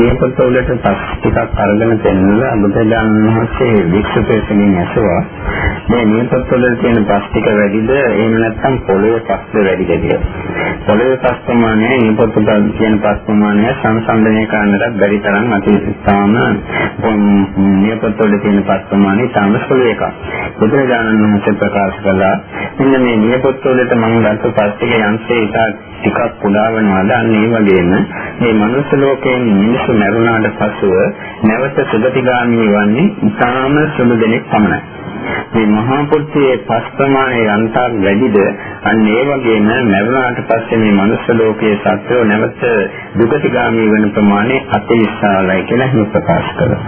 මේ පොතවලට පස් ටිකක් අරගෙන දෙන්නලා බුදුදාන මහත්සේ වික්ෂපේසමින් ඇසුවා. මේ මේ පොතවල තියෙන පස් ටික වැඩිද එහෙම නැත්නම් පොළොවේ පස්ද වැඩිද කියලා. පොළොවේ පස් ප්‍රමාණය මේ පොතවල තියෙන පස් ප්‍රමාණය සංසන්දනය කරන්නට බැරි තරම් අතිශයින්ම මේ පොතවල තියෙන පස් ප්‍රමාණය තාම සුළු එකක්. බුදුරජාණන් වහන්සේ ප්‍රකාශ කළා මෙන්න මේ නියපොත්වලට මම ගත්ත පස් ටික යන්සේ ඉතා ටිකක් කුඩා වෙනවා. දැන් ඒ වගේම මේ මනුස්ස ලෝකයෙන් මිනිස්සු මරුණාට පසුව නැවත සුගතිගාමී වන්නේ ඉතාම සුළු දෙනෙක් පමණයි. මේ මහා පුත්‍රයේ පස් ප්‍රමාණය යන්තම් වැඩිද අන්න ඒ වගේම මරණාට පස්සේ මේ මනුස්ස ලෝකයේ සත්‍යෝ නැවත දුගතිගාමී වෙන ප්‍රමාණය අතිවිශාලයි කියලා හිම ප්‍රකාශ කරනවා.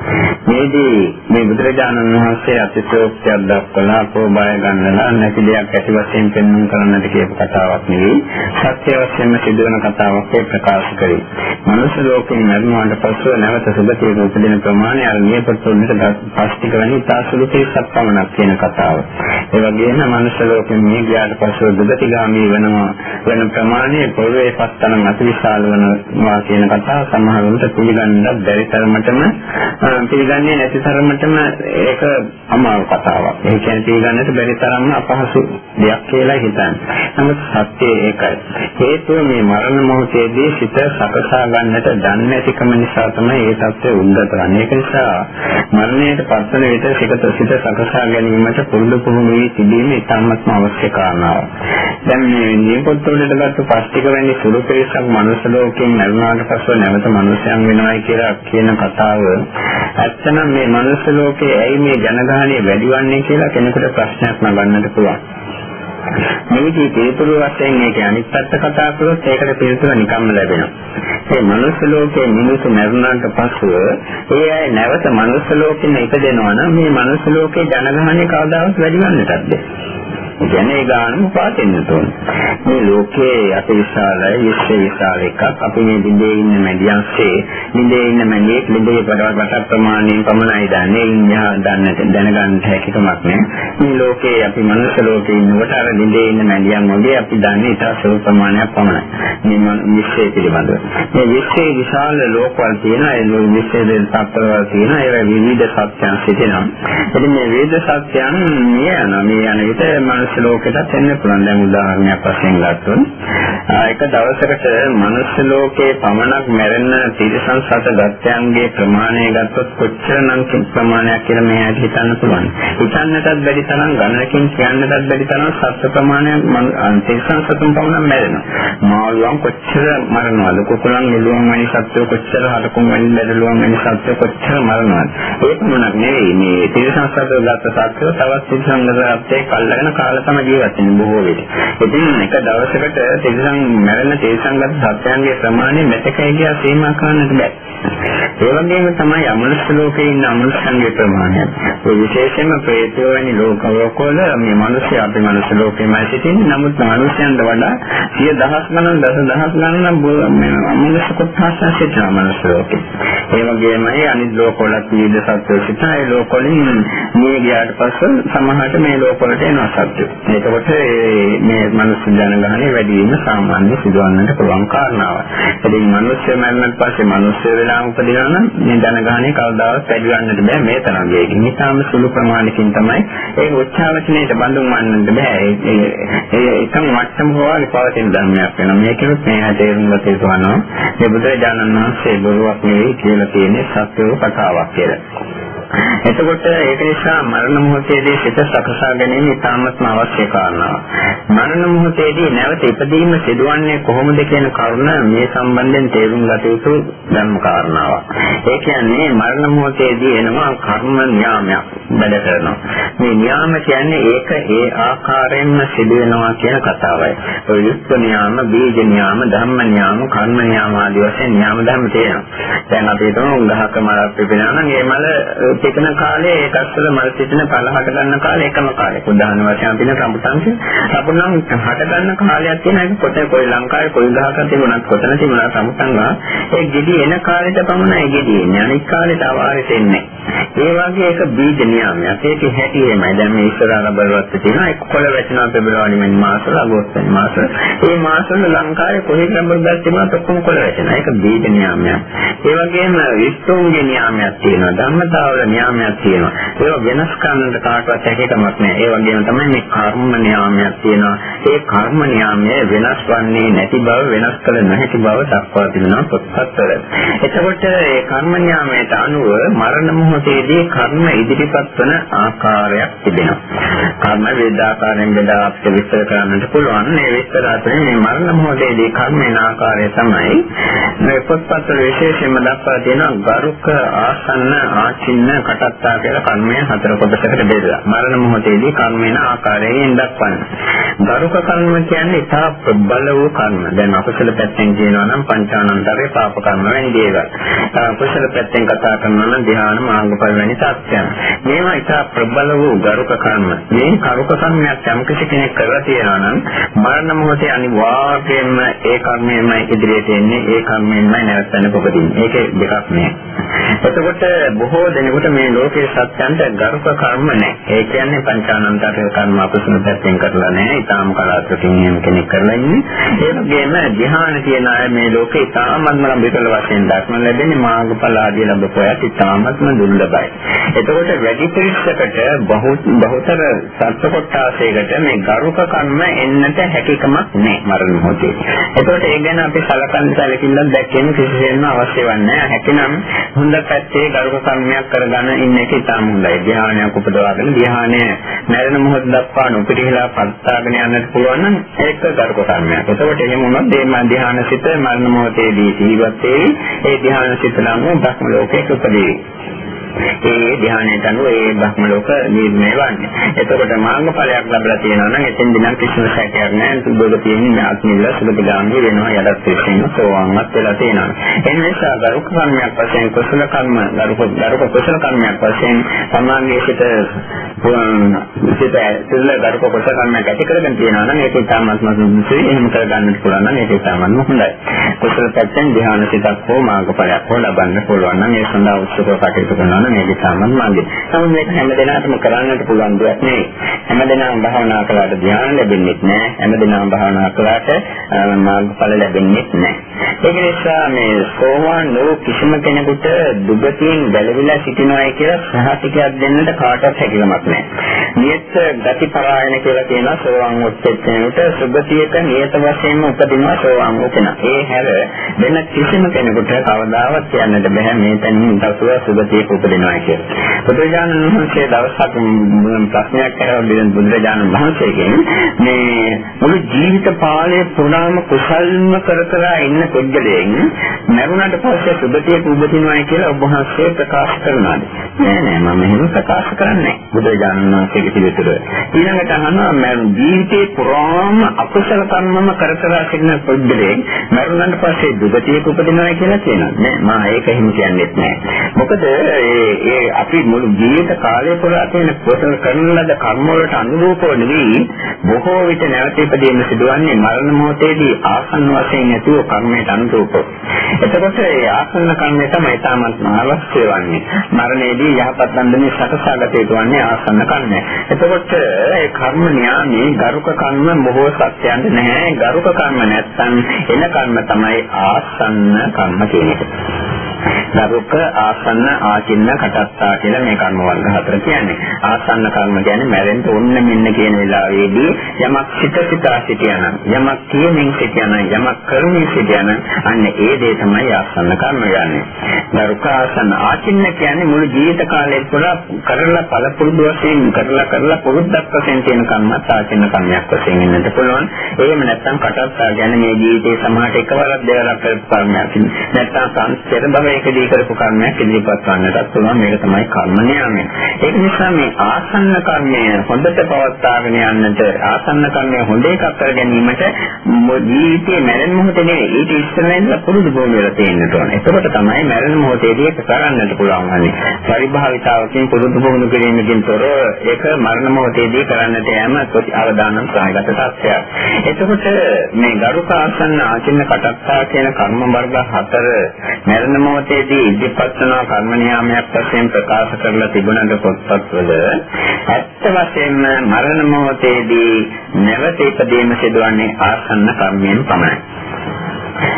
මේදී මේ බුදුරජාණන් වහන්සේ අතිශෝක්තියක් දක්වලා අපෝබය ගන්නලා නැති දෙයක් ඇති වශයෙන් පෙන්වන්න කරන්නට කියපු කතාවක් නෙවෙයි. සත්‍ය වශයෙන්ම සිදුවන කතාවක් ප්‍රකාශ කරේ. මනුස්ස ලෝකයෙන් මරණාට පස්ව නැවත සුගතියට උපදින ප්‍රමාණය අර නියපොත්තුන්ට පස්තික වෙන ඉතාසුළු පිරිසක් පමණක් කියන කතාව. ඒ වගේම මනුෂ්‍ය ලෝකෙ මේ ගියාට පස්සේ දුගතිගාමී වෙනවා වෙන ප්‍රමාණය පොළවේ පස්තන අතිවිශාල වෙනවා කියන කතාව සමහරවිට පිළිගන්නත් බැරි තරමටම පිළිගන්නේ නැති තරමටම ඒක අමාරු කතාවක්. ඒ කියන්නේ පිළිගන්නට බැරි තරම්ම අපහසු දෙයක් කියලා හිතන්නේ. නමුත් සත්‍යය ඒකයි. හේතුව මේ මරණ මොහොතේදී සිත සකසා ගන්නට දන්නේ නැතිකම නිසා තමයි ඒ தත්ත්වය උද්ගත වන්නේ. ඒක නිසා මරණයට පස්සන විට සිත සිත සකසා ගැනීමට පුරුදු පුහුණු වී තිබීම ඉතාමත්ම අවශ්‍ය කාරණාවක්. දැන් මේ නියපොත්වලට ගත්ත පස්තික වැනි සුළු පිරිසක් මනුස්ස ලෝකයෙන් ලැබුණාට පස්ව නැවත මිනිසයන් වෙනවයි කියලා කියන කතාව ඇත්තනම් මේ මනුස්ස ලෝකයේ ඇයි මේ ජනගහනය වැඩිවන්නේ කියලා කෙනෙකුට ප්‍රශ්නයක් නගන්නට පුළුවන්. මේකේ පිළිතුරු වශයෙන් මේක අනිත් පැත්ත කතා කරොත් ඒකට පිළිතුර නිකම්ම ලැබෙනවා. ඒ මනුස්ස ලෝකයේ මිනිස්සු මරුණාට පස්සෙ ඒ අය නැවත මනුස්ස ලෝකෙින් ඉපදෙනවා නම් මේ මනුස්ස ලෝකයේ ජනගහනය කවදාවත් වැඩි වෙන්නටත් බැහැ. කියන්නේ ඒ ගානම පාතෙන්න ඕන. මේ ලෝකයේ අතිවිශාලයි විශ්ව විශාල එකක්. අපි මේ දිඳේ ඉන්න මැදියන්සේ දිඳේ ඉන්න මැදියේ දිඳේ පඩවල් රටක් ප්‍රමාණයෙන් පමණයි දන්නේ. ඉන්නවා දන්නට දැනගන්න හැකියාවක් නැහැ. මේ ලෝකයේ අපි මනුෂ්‍ය ලෝකේ ඉන්නකොට අර දිඳේ ඉන්න මැදියන් වගේ අපි දන්නේ ඉතා සුළු ප්‍රමාණයක් පමණයි. මේ විශ්වය පිළිබඳව. මේ විශ්වයේ විශාල ලෝකවල තියෙන ඒ විශ්වයේ තත්ත්වවල තියෙන ඒ විවිධ සත්‍යයන් සිටිනවා. ඉතින් මේ විවිධ සත්‍යයන් මේ යන මේ යන විට මනුෂ්‍ය ලෝකෙටත් එන්න පුළුවන්. දැන් උදාහරණයක් වශයෙන් ගත්තොත් එක දවසකට මනුෂ්‍ය ලෝකයේ පමණක් මැරෙන තිරසන් සත ගත්‍යන්ගේ ප්‍රමාණය ගත්තොත් කොච්චරනම් ප්‍රමාණයක් කියලා මේ ඇයි හිතන්න පුළුවන්. හිතන්නටත් බැරි තරම් ගණනකින් කියන්නටත් බැරි තරම් සත්ත්ව ප්‍රමාණයක් තිරසන් සතුන් පමණක් මැරෙනවා. මාළුවන් කොච්චර මරනවද? කුකුලන් නිලුවන් වැනි සත්ත්ව කොච්චර හරකුන් වැනි බැදළුවන් වැනි සත්ත්ව කොච්චර මරනවද? ඒ පමණක් නෙවෙයි මේ තිරසන් සත්ත්ව ගත්ත සත්ත්ව තවත් තිරසන් ගතේ කල්ලාගෙන කාලා තමයි ජීවත් වෙන්නේ බොහෝ විට. ඉතින් එක දවසකට තිරසන් මැරෙන තිරසන්ගත සත්‍යයන්ගේ ප්‍රමාණය මෙතකයි කියලා සීමා කරන්නට බෑ. ඒ වගේම තමයි අමනුෂ්‍ය ලෝකේ ඉන්න අමනුෂ්‍යන්ගේ ප්‍රමාණය. ඒ විශේෂයෙන්ම ප්‍රේතය වැනි ලෝකවල මේ මිනිස්සු අපි මනුෂ්‍ය ලෝකෙමයි සිටින්නේ. නමුත් මිනිස්යන්ට වඩා සිය දහස් ගණන් දස දහස් ගණන් අමනුෂ්‍ය කොටස් සිටින මනුෂ්‍ය ලෝකේ. ඒ වගේමයි අනිත් ලෝකවලත් විවිධ සත්ත්ව සිටින ඒ ලෝකවලින් මේ ගියාට පස්සේ සමහරට මේ ලෝකවලට එනවා සත්ත්ව. එතකොට මේ මනුස්ස ජනගහනය වැඩි වීම සාමාන්‍ය සිදුවන්නට පුළුවන් කාරණාවක්. ඉතින් මිනිස්සු මරණයට පස්සේ මිනිස්සු වෙලා උපදිනවා නම් මේ ජනගහනය කවදාවත් වැඩි වන්නට බෑ මේ තරම් වේගින්. නිසාම සුළු ප්‍රමාණකින් තමයි ඒ උච්චාවචනයට බඳුන් වන්නට බෑ. ඒ එකම මට්ටම හොවාගේ පවතින ධර්මයක් වෙනවා. මේකෙත් මේ තේරුම් ගත යුතු වනවා. මේ බුදුරජාණන් වහන්සේ බොරුවක් නෙවෙයි කියලා තියෙන්නේ සත්‍යව කතාවක් කියලා. එතකොට ඒක නිසා මරණ මොහොතේදී සිත සකසා ගැනීම ඉතාමත්ම අවශ්‍ය කාරණාවක්. මරණ මොහොතේදී නැවත ඉපදීම සිදුවන්නේ කොහොමද කියන කරුණ මේ සම්බන්ධයෙන් තේරුම් ගත යුතු ධර්ම කාරණාවක්. ඒ කියන්නේ මරණ මොහොතේදී එනවා කර්ම න්යාමයක් වැඩ කරනවා. මේ න්යාම කියන්නේ ඒක ඒ ආකාරයෙන්ම සිදු වෙනවා කියන කතාවයි. ඔය යුක්ත න්යාම, බීජ න්යාම, ධම්ම න්යාම, කර්ම න්යාම ආදී වශයෙන් න්යාම ධර්ම තියෙනවා. දැන් අපි හිතමු ගහක මලක් පිපෙනවා නම් ඒ මල පිටන කාලේ ඒකත් වල මල් පිටන පළ හට ගන්න කාලේ එකම කාලේ. උදාහරණ වශයෙන් අපි න රඹුටන්ක රඹුටන් හට ගන්න කාලයක් තියෙන එක කොට කොයි ලංකාවේ කොයි ගහක තිබුණත් කොතන තිබුණත් රඹුටන් ගහ ඒ ගෙඩි එන කාලෙට පමණයි ගෙඩි එන්නේ. අනිත් කාලෙට අවාරෙට එන්නේ ඒ වගේ එක බීජ නියාමයක්. ඒකේ හැටි එහෙමයි. දැන් මේ ඉස්සරහා බලවත් තියෙනවා. ඒක කොළ වැටෙනවා පෙබරවාරි වෙනි මාසවල, අගෝස්තු වෙනි මාසවල. මේ මාසවල ලංකාවේ කොහේ රබර් තිබුණත් ඔක්කොම කොළ වැටෙනවා. ඒක බීජ නියාමයක්. ඒ වගේම විස්තුන්ගේ නියාමයක් තියෙනවා. ධම්මතාවල නියාමයක් තියෙනවා. ඒක වෙනස් කරන්නට කාටවත් හැකියාවක් නැහැ. ඒ වගේම තමයි මේ කර්ම නියාමයක් තියෙනවා. ඒ කර්ම නියාමය වෙනස් වන්නේ නැති බව, වෙනස් කළ නොහැකි බව දක්වා තිබෙනවා පොත්පත්වල. එතකොට ඒ කර්ම නියාමයට අනුව මරණ මොහොතේදී කර්ම ඉදිරිපත් වන ආකාරයක් තිබෙනවා. කර්ම වේදාකාරයෙන් බෙදා අපිට විස්තර කරන්නට පුළුවන්. මේ විස්තර අතරින් මේ මරණ මොහොතේදී කර්ම වෙන ආකාරය තමයි මේ පොත්පත්වල විශේෂයෙන්ම දක්වා තියෙනවා ගරුක ආසන්න ආචින්න කටත්තා කියලා කර්මය හතර කොටසකට බෙදලා. මරණ මොහොතේදී කර්ම වෙන ආකාරයෙන් දක්වන්නේ. ගරුක කර්ම කියන්නේ ඉතා ප්‍රබල වූ කර්ම. දැන් අකුසල පැත්තෙන් කියනවා නම් පංචානන්තරේ පාප කර්ම වැනි දේවල්. කුසල පැත්තෙන් කතා කරනවා නම් ධ්‍යාන මාර්ගඵල වැනි සත්‍යයන්. මේවා ඉතා ප්‍රබල වූ ගරුක කර්ම. මේ කරුක කර්මයක් යම් කෙනෙක් කරලා තියෙනවා නම් මරණ මොහොතේ අනිවාර්යයෙන්ම ඒ කර්මයමයි ඉදිරියට එන්නේ ඒ කර්මයෙන්මයි නැවතන පොපදින්නේ. ඒකේ දෙකක් නෑ. එතකොට බොහෝ දෙනෙකුට මේ ලෝකයේ සත්‍යන්ට ගරුක කර්ම නැහැ. ඒ කියන්නේ පංචානන්තර කර්ම අකුසල පැත්තෙන් කරලා නැහැ. ඊටාම කලාතුරකින් එහෙම කෙනෙක් කරලා ඉන්නේ. ඒ වගේම ධ්‍යාන කියන අය මේ ලෝකේ ඊටාමත්ම ලැබෙකල වශයෙන් දක්න ලැබෙන්නේ මාර්ගඵල ආදී ලැබපුවාට ඊටාමත්ම දුර්ලභයි. එතකොට වැඩි පිරිසකට බහුතර සත්‍ය කොටාසයකට මේ ගරුක කර්ම එන්නට හැකියාවක් නැහැ මරණ මොහොතේ. එතකොට ඒ ගැන අපි සලකන්න සැලකිල්ලක් දැක්කේම කිසිසේත්ම අවශ්‍ය වන්නේ නැහැ. හැකිනම් හොඳ පැත්තේ ගරුක කර්මයක් කරගෙන ඉන්න එක ඉතාම හොඳයි. ධ්‍යානයක් උපදවාගෙන ධ්‍යානය මරණ මොහොත දක්වා නොපිරිහිලා පත්තාගෙන යන්නට පුළුවන් නම් ඒක ගරුක කර්මයක්. එතකොට එහෙම වුණොත් මේ ධ්‍යාන සිත මරණ මොහොතේදී ජීවත් වෙයි. ඒ ධ්‍යාන සිත නම් බ්‍රහ්ම ලෝකයක උපදී. ඒ ධ්‍යානයට අනුව ඒ බ්‍රහ්ම ලෝක නිර්මය වන්නේ. එතකොට මාර්ගඵලයක් ලැබලා තියෙනවා නම් එතෙන්දී නම් කිසිම සැකයක් නැහැ. සුබෝධ තියෙන ආත්මිල්ල සුබගාමී වෙනවා යටත් වෙන්න සෝවාන්වත් වෙලා තියෙනවා. ඒ නිසා ගරුක කර්මයක් වශයෙන් කුසල කර්ම ගරුක ගරුක කුසල කර්මයක් වශයෙන් සමාන්ගේ සිට සිට සිල්ල ගරුක කුසල කර්මයක් ඇති කරගෙන තියෙනවා නම් ඒක ඉතාමත්ම සුදුසුයි. එහෙම කරගන්නත් පුළුවන් නම් ඒක ඉතාමත්ම හොඳයි. කුසල පැත්තෙන් ධ්‍යාන සිතක් හෝ මාර්ගඵලයක් හෝ ලබන්න පුළුවන් නම් ඒ සඳහා උත්සුකව කටයුතු කරනවා නම් මේක සාමාන්‍ය මාර්ගය. නමුත් මේක හැමදෙනාටම කරන්නට පුළුවන් දෙයක් නෙවෙයි. හැමදෙනාම භාවනා කළාට ධ්‍යාන ලැබෙන්නේ නැහැ. හැමදෙනාම භාවනා කළාට මාර්ගඵල ලැබෙන්නේ නැහැ. ඒක නිසා මේ සෝවාන් වූ කිසිම කෙනෙකුට දුගතියෙන් ගැලවිලා සිටිනවායි කියලා සහතිකයක් දෙන්නට කාටවත් හැකියාවක් නැහැ. නියත ගති පරායන කියලා කියනවා සෝවාන් වුච්චෙන්නට සුගතියක නියත වශයෙන්ම උපදිනවා සෝවාන් වුණා. ඒ හැර වෙන කිසිම කෙනෙකුට කවදාවත් කියන්නට බෑ මේ තැනින් දසුව සුගතියක උපදිනවා කියලා. බුදුරජාණන් වහන්සේ දවසක් ප්‍රශ්නයක් කරලා බුදුරජාණන් වහන්සේගෙන් මේ මුළු ජීවිත පාළය පුරාම කුසල්ම කර කර ඉන්න පුද්ගලයන් මරුණට පස්සේ සුගතියක උපදිනවා කියලා ඔබ වහන්සේ ප්‍රකාශ කරනවාද? නෑ නෑ මම එහෙම ප්‍රකාශ කරන්නේ නෑ. බුදුරජාණන් වහන්සේගේ පිළිතුර. ඊළඟට අහනවා මම ජීවිතේ පුරාම අකුසල කර්මම කර කර සිටින පුද්ගලයන් මරුණට පස්සේ දුගතියක උපදිනවා කියලා කියනවා. නෑ මම ඒක එහෙම කියන්නේ නෑ. මොකද ඒ අපි මුළු ජීවිත කාලය පුරා තියෙන කුසල කරන ලද කර්ම වලට අනුරූපව නෙවෙයි බොහෝ විට නැවත ඉපදීම සිදුවන්නේ මරණ මොහොතේදී ආසන්න වශයෙන් ඇතිව කර්මයට අනුරූපව. එතකොට ඒ ආසන්න කර්මය තමයි තමත් අවශ්‍ය වන්නේ. මරණයේදී යහපත් දඬුවම් සකසාගත යුතු වන්නේ ආසන්න කර්මය. එතකොට ඒ කර්ම න්යාමී ගරුක කර්ම බොහෝ සත්‍යයන්ට නැහැ. ගරුක කර්ම නැත්නම් එන කර්ම තමයි ආසන්න කර්ම කියන එක. දරුක ආසන්න ආචින්න කටත්තා කියලා මේ කර්ම වර්ග හතර කියන්නේ. ආසන්න කර්ම කියන්නේ මැරෙන්න ඕන්න මෙන්න කියන වෙලාවේදී යමක් සිත සිතා සිටියනම් යමක් කියමින් සිටියනම් යමක් කරමින් සිටියනම් අන්න ඒ දේ තමයි ආසන්න කර්ම කියන්නේ. දරුක ආසන්න ආචින්න කියන්නේ මුළු ජීවිත කාලය පුරා කරලා පළපුරුදු වශයෙන් කරලා කරලා පුරුද්දක් වශයෙන් තියෙන කර්මත් ආචින්න කර්මයක් වශයෙන් ඉන්නත් පුළුවන්. එහෙම නැත්නම් කටත්තා කියන්නේ මේ ජීවිතේ සමහරට එකවරක් දෙවරක් කරපු කර්මයක්. නැත්නම් සංස්කෘත භවයකදී කරපු කර්මයක් ඉදිරිපත් කරන්නටත් පුළුවන් මේක තමයි කර්ම නියමය. ඒක නිසා මේ ආසන්න කර්මය හොඳට පවත්වාගෙන යන්නට ආසන්න කර්මය හොඳ එකක් කර ගැනීමට ජීවිතයේ මරණ මොහොතේ නෙවෙයි ඊට ඉස්සෙල්ලා ඉඳලා පුරුදු භූමිය වල තියෙන්න ඕන. එතකොට තමයි මරණ මොහොතේදී ඒක කරන්නට පුළුවන් වන්නේ. පරිභාවිතාවකින් පුරුදු භූමිය කිරීමකින් තොර ඒක මරණ මොහොතේදී කරන්නට යෑම අවදානම් සායගත තත්ත්වයක්. එතකොට මේ ගරුක ආසන්න ආචින්න කටත්තා කියන කර්ම වර්ග හතර මරණ මොහොතේදී මොහොතේදී ඉදිරිපත් වන කර්ම නියාමයක් වශයෙන් ප්‍රකාශ කරලා තිබුණද පොත්පත්වල ඇත්ත වශයෙන්ම මරණ මොහොතේදී නැවත ඉපදීම සිදුවන්නේ ආසන්න කර්මයෙන් පමණයි.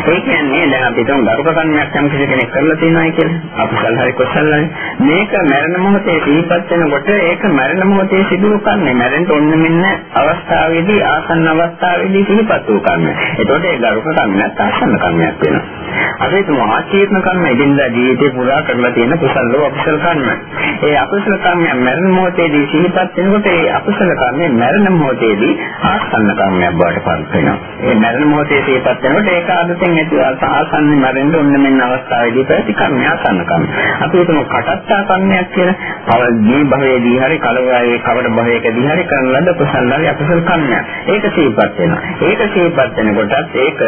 ඒ කියන්නේ දැන් අපි හිතමු ගරුක කර්මයක් යම් කෙනෙක් කරලා තියෙනවා කියලා. අපසල් හරි කුසල් හරි. මේක මරණ මොහොතේ සිහිපත් වෙනකොට ඒක මරණ මොහොතේ සිදු කරන්නේ මරණ ඔන්න මෙන්න අවස්ථාවේදී ආසන්න අවස්ථාවේදී සිහිපත් වූ කර්මය. ඒතකොට ඒ ගරුක කර්මයක් ආසන්න කර්මයක් වෙනවා. අපි හිතමු ආචේතන කර්ම එදිනදා ජීවිතේ පුරා කරලා තියෙන කුසල ලෝ අකුසල කර්ම. ඒ අකුසල කර්මය මරණ මොහොතේදී සිහිපත් වෙනකොට ඒ අකුසල කර්මය මරණ මොහොතේදී ආසන්න කර්මයක් බවට පත් වෙනවා. ඒ මරණ මොහොතේ සිහිපත් වෙනකොට ඒක ආදතෙන් ඇති ආසන්න මරෙන්න ඔන්න මෙන්න අවස්ථාවේදී ප්‍රතිකර්මය ආසන්න කර්ම. අපි හිතමු කටත්තා කර්මයක් කියලා. පවදී භවයේදී හරි කලවයේ කවර භවයකදී හරි කරන ලද කුසල හරි අකුසල කර්මයක්. ඒක සිහිපත් වෙනවා. ඒක සිහිපත් වෙනකොටත් ඒක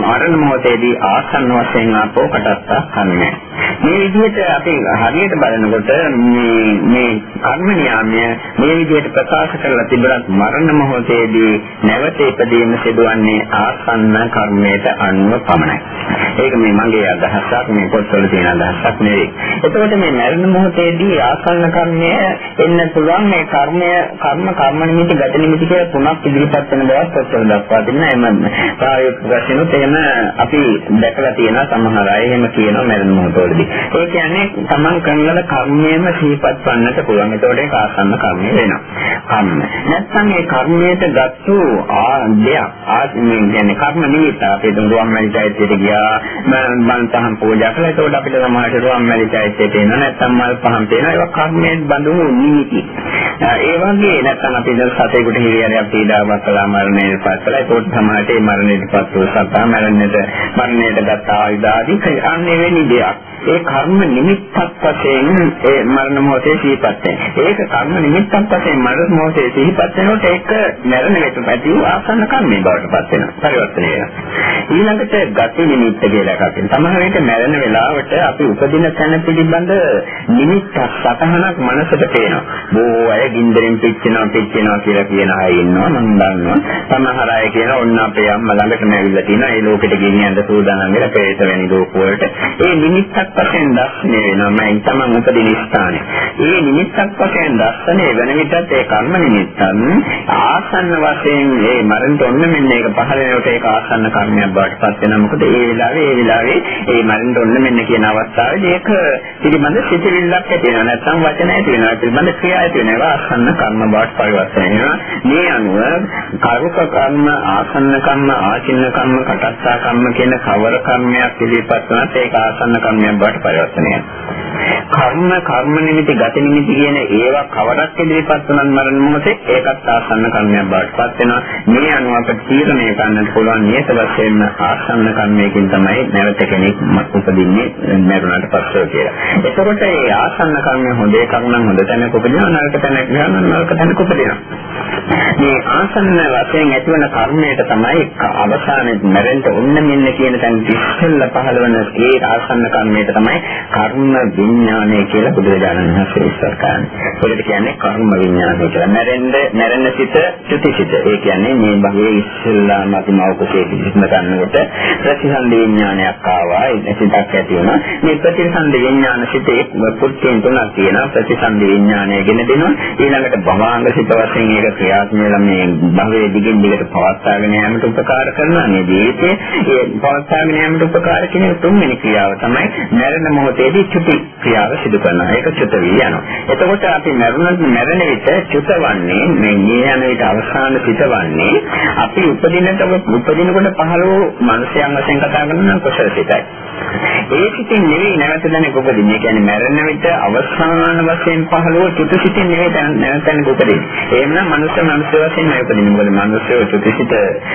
මරණ මොහොතේදී ආසන්න වශයෙන් ආපෝ කටත්තා කර්මයක්. මේ විදිහට අපි හරියට බලනකොට මේ මේ කර්ම නියාමය මේ විදිහට ප්‍රකාශ කරලා තිබුණත් මරණ මොහොතේදී නැවත ඉපදීම සිදුවන්නේ ආසන්න කර්මයට අනුව පමණයි. ඒක මේ මගේ අදහසක් මේ පොත්වල තියෙන අදහසක් නෙවෙයි. එතකොට මේ මරණ මොහොතේදී ආසන්න කර්මය එන්න පුළුවන් මේ කර්මය කර්ම කර්ම නිමිති ගත නිමිති කියලා තුනක් ඉදිරිපත් වෙන බවක් පොත්වල දක්වා තිබෙනවා. එම ප්‍රායෝගික වශයෙන් එහෙම අපි දැකලා තියෙනවා සමහර අය එහෙම කියනවා මරණ මොහොතවලදී. ඒ කියන්නේ තමන් කරන ලද කර්මයේම සිහිපත් වන්නට පුළුවන්. එතකොට ඒක ආසන්න කර්මය වෙනවා. කර්ම. නැත්නම් මේ කර්මයට ගත්තු ආදයක් ආ මේ කියන්නේ කර්ම නිමිත්ත අපේ දුරුවන් මැලි චෛත්‍යයට ගියා මම පහන් පූජා කළා. එතකොට අපිට සමාජ දුරුවන් මැලි චෛත්‍යයට එනවා. නැත්නම් මල් පහන් පේනවා. ඒක කර්මයෙන් බඳුණු නිමිති. ඒ වගේ නැත්නම් අපි දැන් සතේකට හිරියරයක් පීඩාවක් කළා මරණයට පත් කළා. ඒකෝට සමාජයේ මරණයට පත් වූ සතා මරණයට මරණයට ගත් ආයුධ ආදී අන්නේ වෙනි දෙයක්. ඒ කර්ම නිමිත්තක් වශයෙන් ඒ මරණ මොහොතේ සිහිපත් වෙනවා. ඒක කර්ම නිමිත්තක් වශයෙන් මරණ මොහොතේ සිහිපත් වෙනකොට ඒක මරණ වෙතු පැති ආසන්න කර්මයේ බවට පත් වෙනවා. පරිවර්තනය වෙනවා. ඊළඟට ගති නිමිත්ත කියලා එකක් තියෙනවා. සමහර විට මරණ වෙලාවට අපි උපදින තැන පිළිබඳ නිමිත්තක් සතහනක් මනසට පේනවා. බොහෝ අය ගින්දරෙන් පිච්චෙනවා පිච්චෙනවා කියලා කියන අය ඉන්නවා මම දන්නවා. සමහර අය කියන ඔන්න අපේ අම්මා ළඟටම ඇවිල්ලා තියෙනවා. ඒ ලෝකෙට ගෙනියන්න සූදානම් වෙලා ප්‍රේත වැනි ලෝක වලට. ඒ නිමිත්තක් වශයෙන් දැක්නේ වෙනවා මම තමන් උපදින ස්ථානේ. ඒ නිමිත්තක් වශයෙන් දැක්සනේ වෙන විටත් ඒ කර්ම නිමිත්තන් ආසන්න වශයෙන් ඒ මරණට ඔන්න මෙන්න ඒක පහළ වෙනකොට ඒක ආසන්න කර්මයක් බවට පත් වෙනවා. මොකද ඒ වෙලාවේ ඒ වෙලාවේ ඒ මරණට ඔන්න මෙන්න කියන අවස්ථාවේදී ඒක පිළිබඳ සිතිවිල්ලක් ඇති වෙනවා. නැත්නම් වචන ඇති වෙනවා. පිළිබඳ ක්‍රියා ඇති වෙනවා. ආසන්න කර්ම බවට පරිවර්තනය වෙනවා. මේ අනුව කරුක කර්ම, ආසන්න කර්ම, ආචින්න කර්ම, කටත්තා කර්ම කියන කවර කර්මයක් පිළිපත් වුණත් ඒක ආසන්න කර්මයක් බවට පරිවර්තනය කර්ම කර්ම නිමිති ගත නිමිති කියන ඒවා කවරක් ඉදිරිපත් වුණත් මරණ මොහොතේ ඒකත් ආසන්න කර්මයක් බවට පත් වෙනවා. මේ අනුව අපට තීරණය ගන්නට පුළුවන් නියත වශයෙන්ම ආසන්න කර්මයකින් තමයි නැවත කෙනෙක් උපදින්නේ මරුණාට පස්සේ කියලා. එතකොට මේ ආසන්න කර්මය හොඳ එකක් නම් හොඳ තැනක උපදිනවා නරක තැනක ගියාම නරක තැනක උපදිනවා. මේ ආසන්න වශයෙන් ඇතිවන කර්මයට තමයි අවසානයේ මැරෙන්න ඕන මෙන්න කියන තැන ඉස්සෙල්ල පහළවන ඒ ආසන්න කර්මයට තමයි කර්ම විඥානය කියලා බුදුරජාණන් වහන්සේ ඉස්සර කරන්නේ. ඒකට කියන්නේ කර්ම විඥානය කියලා. මැරෙන්න මැරෙන සිත චුතිසිත. ඒ කියන්නේ මේ භවයේ ඉස්සෙල්ලාම අපි මවකසේ කිසිම ගන්නකොට ප්‍රතිසන්දි විඥානයක් ආවා. ඒ සිතක් ඇති වුණා. මේ ප්‍රතිසන්දි විඥාන සිතේ පුත්‍යෙන් තුනක් තියෙනවා. ප්‍රතිසන්දි විඥානය ගෙන දෙනවා. ඊළඟට භවාංග සිත වශයෙන් ඒක ක්‍රියාත්මක වෙලා මේ භවයේ දිගින් දිගට පවත්වාගෙන යාමට උපකාර කරනවා. මේ ජීවිතේ ඒ පවත්වාගෙන යාමට උපකාර කියන තුන්වෙනි ක්‍රියාව තමයි මරණ මොහොතේදී චුති ක්‍රියාව සිදු කරනවා. ඒක චුත වී යනවා. එතකොට අපි මරුණත් මැරෙන විට චුතවන්නේ මේ නියම විට අවසාන සිටවන්නේ අපි උපදිනට උපදිනකොට පහළ වූ මනුෂ්‍යයන් වශයෙන් කතා කරන කුසල සිතයි. ඒ සිතින් නෙවෙයි නැවත දැනෙක උපදින්නේ. ඒ කියන්නේ මැරෙන විට අවසාන වශයෙන් පහළ වූ චුත සිතින් නෙවෙයි නැවත දැනෙක උපදින්නේ. එහෙමනම් මනුෂ්‍ය මනුෂ්‍ය වශයෙන් නෙවෙයි උපදින්නේ. මොකද මනුෂ්‍ය චුත සිත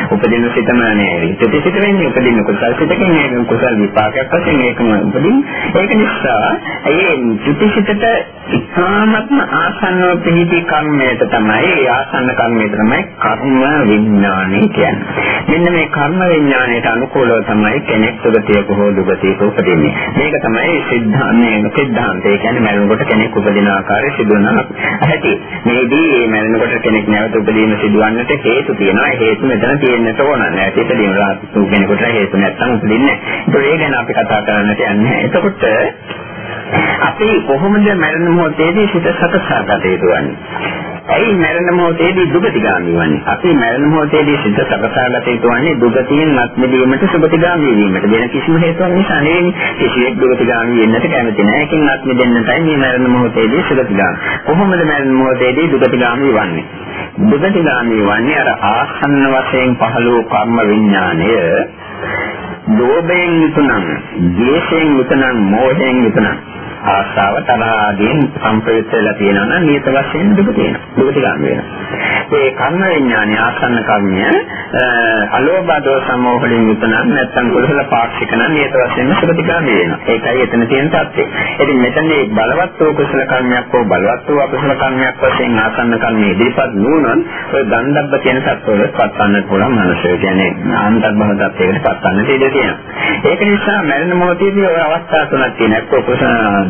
උපදින සිතම නෙවෙයි. චුත සිත වෙන්නේ උපදින්න කුසල සිතකින් ඒක කුසල විපාකයක් වශයෙන් ඒකම උපදින්නේ. ඒක නිසා ඒ චුත සිතට ඉතාමත්ම ආසන්නව පිහිටි කර්මයට තමයි ආසන්න කර්මයට තමයි කර්ම විඥානය කියන්නේ. මෙන්න මේ කර්ම විඥානයට අනුකූලව තමයි කෙනෙක් සුගතියක හෝ දුගතියක උපදින්නේ. උපදින්නේ. මේක තමයි සිද්ධාන්තයේ සිද්ධාන්තය කියන්නේ මරණකොට කෙනෙක් උපදින ආකාරය සිදුවන හැටි. මේදී මරණකොට කෙනෙක් නැවත උපදීම සිදුවන්නට හේතු තියෙනවා. හේතු මෙතන තියෙන්නට ඕන. නැති ඉපදීම රාතු කෙනෙකුට හේතු නැත්තම් උපදින්නේ නැහැ. ඒක ගැන අපි කතා කරන්නට යන්නේ. එතකොට අපි කොහොමද මරණ මොහොතේදී සිත සකසා ගත යුතු වන්නේ? ඇයි මරණ මොහොතේදී දුගතිගාමී වන්නේ? අපි මරණ මොහොතේදී සිත සකසාගත යුතු වන්නේ දුගතියෙන් නැත්මදීමට සුගතිගාමී වීමට. වෙන කිසිම හේතුවක් නිසා නෙවෙයි. කිසියෙක් දුගතිගාමී වෙන්නට කැමති නැහැ. ඒකෙන් නැත්මදෙන්නටයි මේ මරණ මොහොතේදී සුගතිගාමී. කොහොමද මරණ මොහොතේදී දුගතිගාමී වන්නේ? දුගතිගාමී වන්නේ අර ආසන්න වශයෙන් පහළ වූ කර්ම විඥාණය ලෝභයෙන් යුතුනම්, ද්වේෂයෙන් යුතුනම්, මෝහයෙන් යුතුනම් ආශාව තරහ ආදීන් සම්ප්‍රයුක්ත වෙලා තියෙනවා නම් නියත වශයෙන් දුක තියෙනවා. දුක ටිකම වෙනවා. ඒ කර්ම විඥානය ආසන්න කර්මය අලෝභ දෝෂ සමෝහ වලින් යුතනම් නැත්නම් කුසල පාක්ෂික නම් නියත වශයෙන්ම සුගතිගාමී වෙනවා. ඒකයි එතන තියෙන தත්ත්වය. ඉතින් මෙතන මේ බලවත් වූ කුසල කර්මයක් හෝ බලවත් වූ අකුසල කර්මයක් වශයෙන් ආසන්න කර්මයේ ඉදිරිපත් නුනොත් ඔය දණ්ඩබ්බ කියන සත්වවල පත්වන්නට පුළුවන් මනසය. කියන්නේ ආන්තර්බහ தත්ත්වයකට පත්වන්නට ඉඩ තියෙනවා. ඒක නිසා මරණ මොහොතේදී ඔය අවස්ථා තුනක් තියෙනවා. එක්ක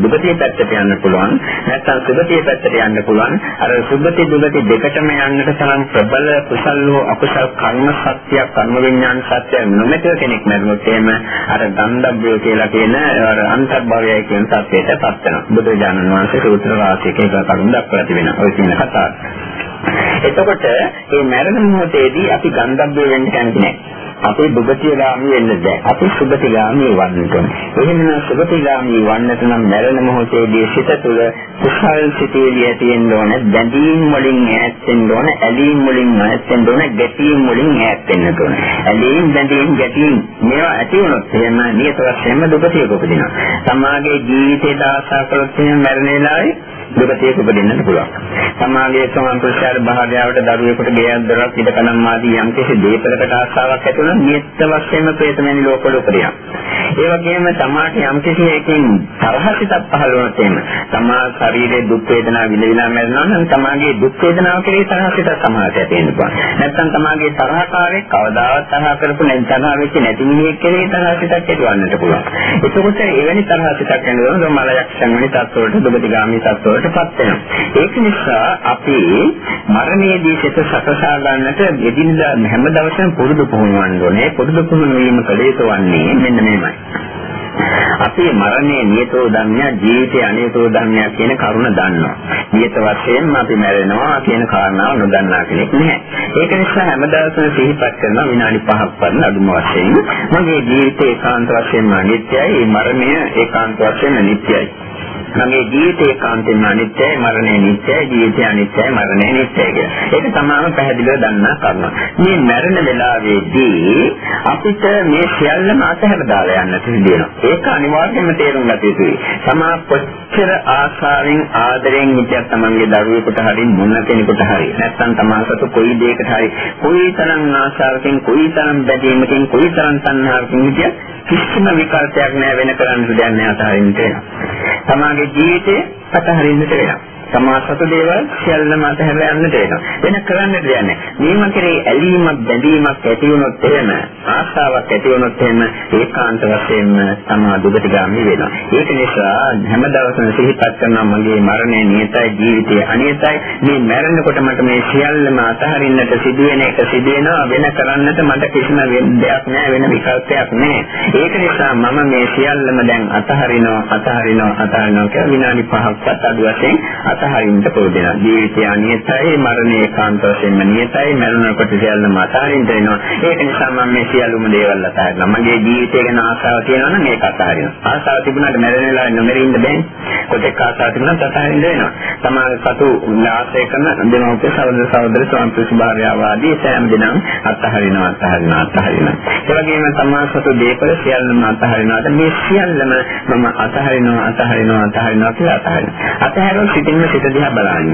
දුගතිය පැත්තට යන්න පුළුවන් නැත්නම් සුගතිය පැත්තට යන්න පුළුවන් අර සුගති දුගති දෙකටම යන්නට තරම් ප්‍රබල කුසල් හෝ අකුසල් කර්ම සත්‍ය කර්ම විඥාන සත්‍ය නොමැති කෙනෙක් මරුණොත් එහෙම අර ගන්ධබ්බය කියලා කියන අර අන්තර්භවයයි කියන සත්‍යයට පත් වෙනවා බුදුජානන වහන්සේ සූත්‍ර රාශියක ඒක කරුණ දක්වලා තිබෙනවා ඔය කියන කතාව එතකොට මේ මරණ මොහොතේදී අපි ගන්ධබ්බය වෙන්න කැමති නැහැ අපේ දුගතියගාමී වෙන්න බෑ. අපි සුගතිගාමී වන්නට ඕනේ. එහෙමනම් සුගතිගාමී වන්නට නම් මරණ මොහොතේදී සිත තුළ කුසල් සිතේලිය තියෙන්න ඕනේ. බැඳීම් වලින් ඈත් වෙන්න ඕනේ. ඇලීම් වලින් ඈත් වෙන්න ඕනේ. ගැටීම් වලින් ඈත් වෙන්න ඕනේ. ඇලීම් බැඳීම් ගැටීම් මේවා ඇති වුණොත් එහෙම නියත වශයෙන්ම දුගතියක උපදිනවා. සමාගයේ ජීවිතයට ආශා කළොත් එහෙම මරණ වෙලාවේ දුගතියක උපදින්නත් පුළුවන්. සමාගයේ සමාන්තරශාර භාගයාවට දරුවෙකුට ගෙයක් දොරක් ඉඩකණම් ආදී යම් කිසි දේපලකට ආශාවක් ඇති වුණොත් නියත වශයෙන්ම ප්‍රේතමෙනි ලෝකවල උපදිනවා. ඒ වගේම තමාට යම් කිසි එකකින් තරහසිතක් පහළ වුණොත් එහෙම තමා ශරීරයේ දුක් වේදනා විඳිනා මැරෙනවා නම් තමාගේ දුක් වේදනාව කෙරෙහි තරහසිත සමාහයට ඇති වෙන්න පුළුවන්. නැත්නම් තමාගේ තරහකාරයෙක් කවදාවත් තරහ කරපු නැති තරහ වෙච්ච නැති මිනිහෙක් කෙරෙහි තරහසිතක් ඇතිවන්නට පුළුවන්. එතකොට එවැනි තරහසිතක් වෙනකොට මලයක් සංවනි තත්ත්වවලට දුගතිගාමී තත්ත්වවලට පත් වෙනවා. ඒක නිසා අපි මරණයේදී සිත සකසා ගන්නට එදිනදා හැම දවසම පුරුදු පුහුණුවන්න ඕනේ. පුරුදු පුහුණු වීම කළ යුතු වන්නේ මෙන්න මේමයි. අපි මරණය නියතෝ ධර්මය ජීවිතය අනියතෝ ධර්මය කියන කරුණ දන්නවා. නියත වශයෙන්ම අපි මැරෙනවා කියන කාරණාව නොදන්නා කෙනෙක් නැහැ. ඒක නිසා හැමදාම සිහිපත් කරන විනාඩි 5ක් වරන අදුම වශයෙන් මගේ ජීවිතය ඒකාන්ත වශයෙන්ම අනිත්‍යයි, මරණය ඒකාන්ත වශයෙන්ම නිට්ටයයි. මගේ ජීවිතේ කාන්තෙන් අනිත්‍යයි මරණය නිත්‍යයි ජීවිතය අනිත්‍යයි මරණය නිත්‍යයි කියලා. ඒක තමාම පැහැදිලිව දන්නා කරුණ. මේ මරණ වෙලාවේදී අපිට මේ සියල්ලම අතහැර දාලා යන්නට සිදුවෙනවා. ඒක අනිවාර්යයෙන්ම තේරුම් ගත යුතුයි. තමා කොච්චර ආශාවෙන් ආදරෙන් හිටියත් තමන්ගේ දරුවෙකුට හරි මොන කෙනෙකුට හරි නැත්නම් තමා සතු කොයි දෙයකට හරි කොයිතරම් ආශාවකින් කොයිතරම් බැඳීමකින් කොයිතරම් තණ්හාවකින් හිටියත් කිසිම විකල්පයක් නැහැ වෙන කරන්න දෙයක් නැහැ අතහරින්න වෙනවා. තමාගේ ජීවිතේ අතහරින්නට වෙනවා. තමා සතු දේවල් සියල්ලම අතහැරලා යන්නට වෙනවා. වෙන කරන්නට දෙයක් නැහැ. මේවා කෙරේ ඇලීමක් බැඳීමක් ඇති වුණොත් එහෙම ආශාවක් ඇති වුණොත් එහෙම ඒකාන්ත වශයෙන්ම තමා දුගතිගාමී වෙනවා. ඒක නිසා හැමදාම සිහිපත් කරනවා මගේ මරණය නියතයි ජීවිතය අනියතයි. මේ මැරෙනකොට මට මේ සියල්ලම අතහරින්නට සිදුවෙන එක සිදුවෙනවා වෙන කරන්නට මට කිසිම දෙයක් නැහැ වෙන විකල්පයක් නැහැ. ඒක නිසා මම මේ සියල්ලම දැන් අතහරිනවා අතහරිනවා අතහරිනවා කියලා විනාඩි 5ක්වත් අඩු වශයෙන් අතහරින්න පොදෙනවා. ජීවිතය අනියතයි, මරණය ඒකාන්ත වශයෙන්ම නියතයි, මරණකොට සියල්ලම අතහරින්න වෙනවා. ඒක නිසා මම මේ සියලුම දේවල් අතහරිනවා. මගේ ජීවිතය ගැන ආසාව තියෙනවා නම් ඒක අතහරිනවා. ආසාව තිබුණාට මැරෙන වෙලාවේ නොමරින්න බෑනේ. කොටෙක් ආසාව තිබුණාත් අතහරින්න වෙනවා. තමයි සතු ආශ්‍රය කරන දෙමව්පිය සහෝදර සහෝදර ස්වාමි භාර්යාව ආදී සෑම දිනම අතහරිනවා අතහරිනවා අතහරිනවා. ඒ වගේම තමා සතු දීපල සියල්ලම අතහරිනවා. මේ සියල්ලම මම අතහරිනවා අතහරිනවා අතහරිනවා කියලා අතහරිනවා. අතහැරලා සිටින්න සිත දිහා බලන්න.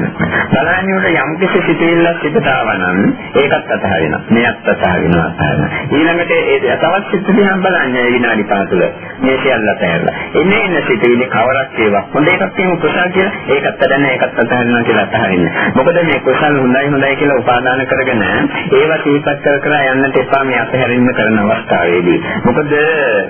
බලන්නකොට යම් කිසි සිතෙල්ලක් සිතට ආවනම් ඒකත් අතහරිනවා. මෙයත් අතහරිනවා අතහරිනවා. ඊළඟට ඒ තවත් සිත දිහා බලන්න විනාඩි 5 තුළ මේ සියල්ල අතහැරලා. එන්නේ එන සිතෙලි කවරක් ඒවා හොඳ එකක් තියෙන කුසල් කියලා ඒකත් අදන්න ඒකත් අතහරිනවා කියලා අතහරින්න. මොකද මේ කුසල් හොඳයි හොඳයි කියලා උපාදාන කරගෙන ඒවා සිහිපත් කර කර යන්නට එපා මේ අතහැරින්න කරන අවස්ථාවේදී. මොකද